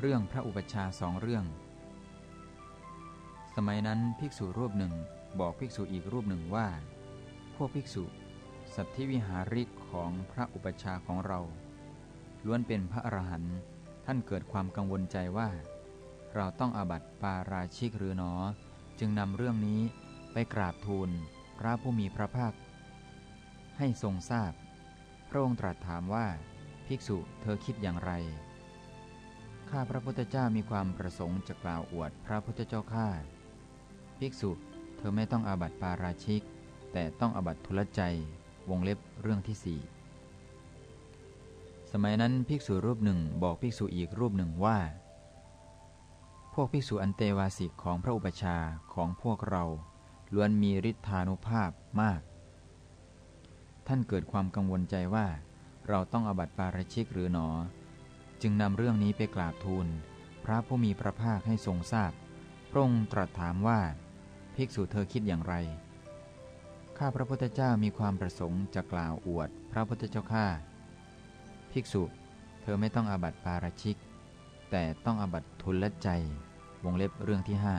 เรื่องพระอุปชาสองเรื่อง สมัยนั้นภิกษุรูปหนึ่งบอกภิกษุอีกรูปหนึ่งว่า พวกภิกษุ สัตธิวิหาริกของพระอุปชาของเรา ล้วนเป็นพระอรหันต์ท่านเกิดความกังวลใจว่า เราต้องอาบัติปาราชิกหรือหนอ จึงนำเรื่องนี้ไปกราบทูลพระผู้มีพระภาค ให้ทรงทราบ พระองค์ตรัสถามว่า ภิกษุเธอคิดอย่างไร ข้าพระพุทธเจ้ามีความประสงค์จะกล่าวอวดพระพุทธเจ้าข้าภิกษุ เธอไม่ต้องอาบัติปาราชิก แต่ต้องอาบัติทุลใจ วงเล็บเรื่องที่สี่สมัยนั้นภิกษุรูปหนึ่งบอกภิกษุอีกรูปหนึ่งว่า พวกภิกษุอันเตวาสิกของพระอุปชาของพวกเรา ล้วนมีฤทธานุภาพมาก ท่านเกิดความกังวลใจว่า เราต้องอบัติปาราชิกหรือหนอ จึงนำเรื่องนี้ไปกราบทูล พระผู้มีพระภาคให้ทรงทราบพระองค์ตรัสถามว่า ภิกษุเธอคิดอย่างไร ข้าพระพุทธเจ้ามีความประสงค์จะกล่าวอวด พระพุทธเจ้าข้าภิกษุ เธอไม่ต้องอาบัติปาราชิก แต่ต้องอาบัติทุลใจ วงเล็บเรื่องที่ห้า